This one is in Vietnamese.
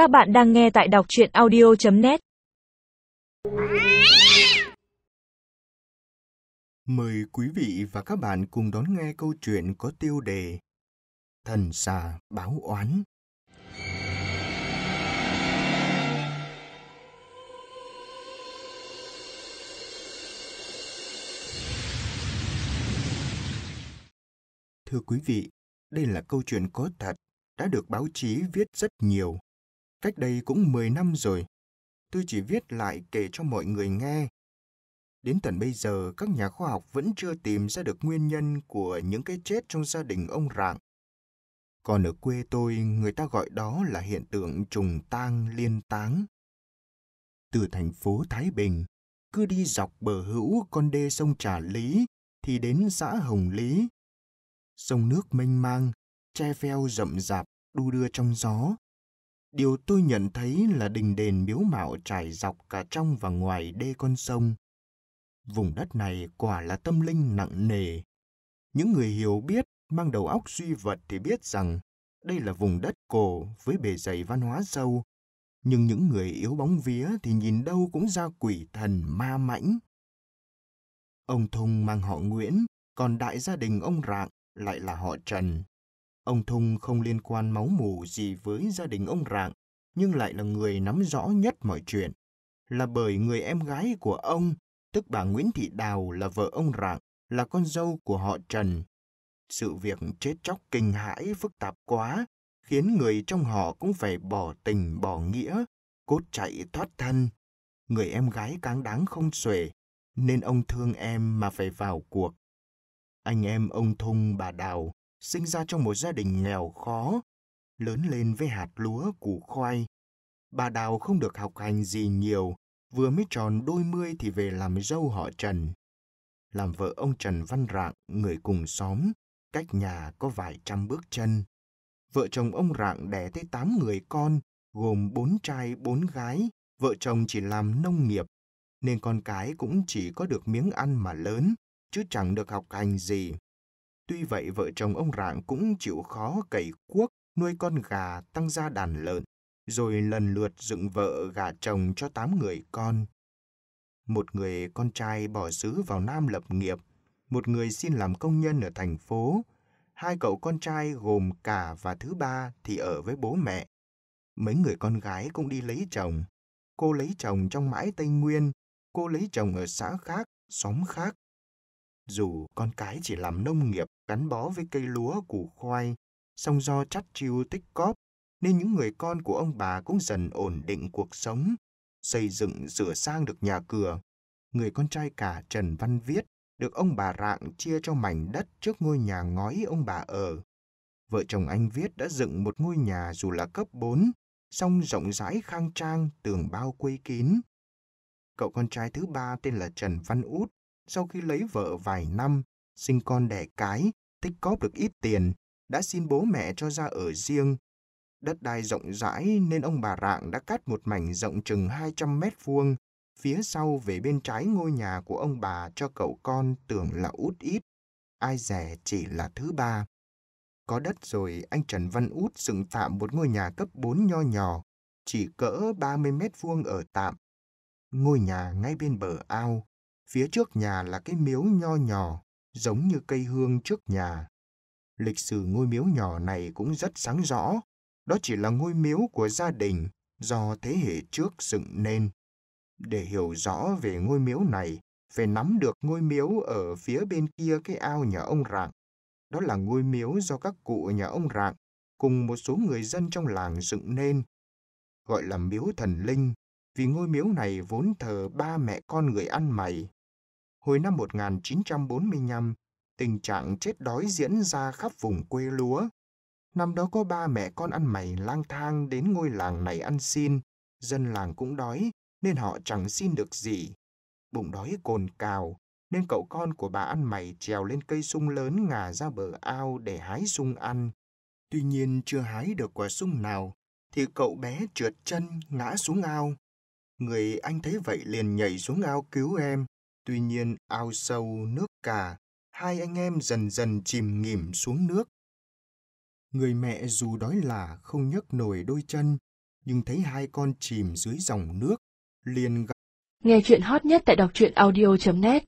Các bạn đang nghe tại đọc chuyện audio.net Mời quý vị và các bạn cùng đón nghe câu chuyện có tiêu đề Thần xà báo oán. Thưa quý vị, đây là câu chuyện có thật, đã được báo chí viết rất nhiều. Cách đây cũng 10 năm rồi. Tôi chỉ viết lại kể cho mọi người nghe. Đến tận bây giờ, các nhà khoa học vẫn chưa tìm ra được nguyên nhân của những cái chết trong gia đình ông Rạng. Còn ở quê tôi, người ta gọi đó là hiện tượng trùng tang liên táng. Từ thành phố Thái Bình, cứ đi dọc bờ hữu con đê sông Trà Lý thì đến xã Hồng Lý. Sông nước mênh mang, che pheo rậm rạp, đu đưa trong gió. Điều tôi nhận thấy là đình đền miếu mạo trải dọc cả trong và ngoài đê con sông. Vùng đất này quả là tâm linh nặng nề. Những người hiểu biết, mang đầu óc suy vật thì biết rằng đây là vùng đất cổ với bề dày văn hóa sâu. Nhưng những người yếu bóng vía thì nhìn đâu cũng ra quỷ thần ma mãnh. Ông Thung mang họ Nguyễn, còn đại gia đình ông Rạng lại là họ Trần. Ông Thung không liên quan máu mủ gì với gia đình ông Rạng, nhưng lại là người nắm rõ nhất mọi chuyện. Là bởi người em gái của ông, tức bà Nguyễn Thị Đào là vợ ông Rạng, là con dâu của họ Trần. Sự việc chết chóc kinh hãi phức tạp quá, khiến người trong họ cũng phải bỏ tình bỏ nghĩa, cốt chạy thoát thân. Người em gái cáng đáng không xuể, nên ông thương em mà phải vào cuộc. Anh em ông Thung bà Đào sinh ra trong một gia đình nghèo khó, lớn lên với hạt lúa củ khoai. Bà Đào không được học hành gì nhiều, vừa mới tròn đôi mươi thì về làm dâu họ Trần. Làm vợ ông Trần Văn Rạng, người cùng xóm, cách nhà có vài trăm bước chân. Vợ chồng ông Rạng đẻ tới tám người con, gồm bốn trai bốn gái, vợ chồng chỉ làm nông nghiệp, nên con cái cũng chỉ có được miếng ăn mà lớn, chứ chẳng được học hành gì. Tuy vậy vợ chồng ông Rạng cũng chịu khó cày cuốc, nuôi con gà tăng gia đàn lợn, rồi lần lượt dựng vợ gà chồng cho tám người con. Một người con trai bỏ xứ vào Nam lập nghiệp, một người xin làm công nhân ở thành phố. Hai cậu con trai gồm cả và thứ ba thì ở với bố mẹ. Mấy người con gái cũng đi lấy chồng. Cô lấy chồng trong mãi Tây Nguyên, cô lấy chồng ở xã khác, xóm khác. Dù con cái chỉ làm nông nghiệp gắn bó với cây lúa củ khoai, song do chắt chiu tích cóp, nên những người con của ông bà cũng dần ổn định cuộc sống, xây dựng sửa sang được nhà cửa. Người con trai cả Trần Văn Viết được ông bà Rạng chia cho mảnh đất trước ngôi nhà ngói ông bà ở. Vợ chồng anh Viết đã dựng một ngôi nhà dù là cấp 4, song rộng rãi khang trang, tường bao quây kín. Cậu con trai thứ ba tên là Trần Văn Út, sau khi lấy vợ vài năm, sinh con đẻ cái, tích cóp được ít tiền, đã xin bố mẹ cho ra ở riêng. Đất đai rộng rãi nên ông bà Rạng đã cắt một mảnh rộng chừng 200 mét vuông, phía sau về bên trái ngôi nhà của ông bà cho cậu con tưởng là út ít, ai rẻ chỉ là thứ ba. Có đất rồi, anh Trần Văn Út dựng tạm một ngôi nhà cấp 4 nho nhỏ, chỉ cỡ 30 mét vuông ở tạm. Ngôi nhà ngay bên bờ ao, phía trước nhà là cái miếu nho nhỏ, giống như cây hương trước nhà. Lịch sử ngôi miếu nhỏ này cũng rất sáng rõ, đó chỉ là ngôi miếu của gia đình do thế hệ trước dựng nên. Để hiểu rõ về ngôi miếu này, phải nắm được ngôi miếu ở phía bên kia cái ao nhà ông Rạng. Đó là ngôi miếu do các cụ nhà ông Rạng cùng một số người dân trong làng dựng nên. Gọi là miếu thần linh, vì ngôi miếu này vốn thờ ba mẹ con người ăn mày. Hồi năm 1945, tình trạng chết đói diễn ra khắp vùng quê lúa. Năm đó có ba mẹ con ăn mày lang thang đến ngôi làng này ăn xin. Dân làng cũng đói, nên họ chẳng xin được gì. Bụng đói cồn cào, nên cậu con của bà ăn mày trèo lên cây sung lớn ngả ra bờ ao để hái sung ăn. Tuy nhiên chưa hái được quả sung nào, thì cậu bé trượt chân ngã xuống ao. Người anh thấy vậy liền nhảy xuống ao cứu em. Tuy nhiên ao sâu, nước cả, hai anh em dần dần chìm nghỉm xuống nước. Người mẹ dù đói là không nhấc nổi đôi chân, nhưng thấy hai con chìm dưới dòng nước, liền gặp Nghe chuyện hot nhất tại đọc truyện audio.net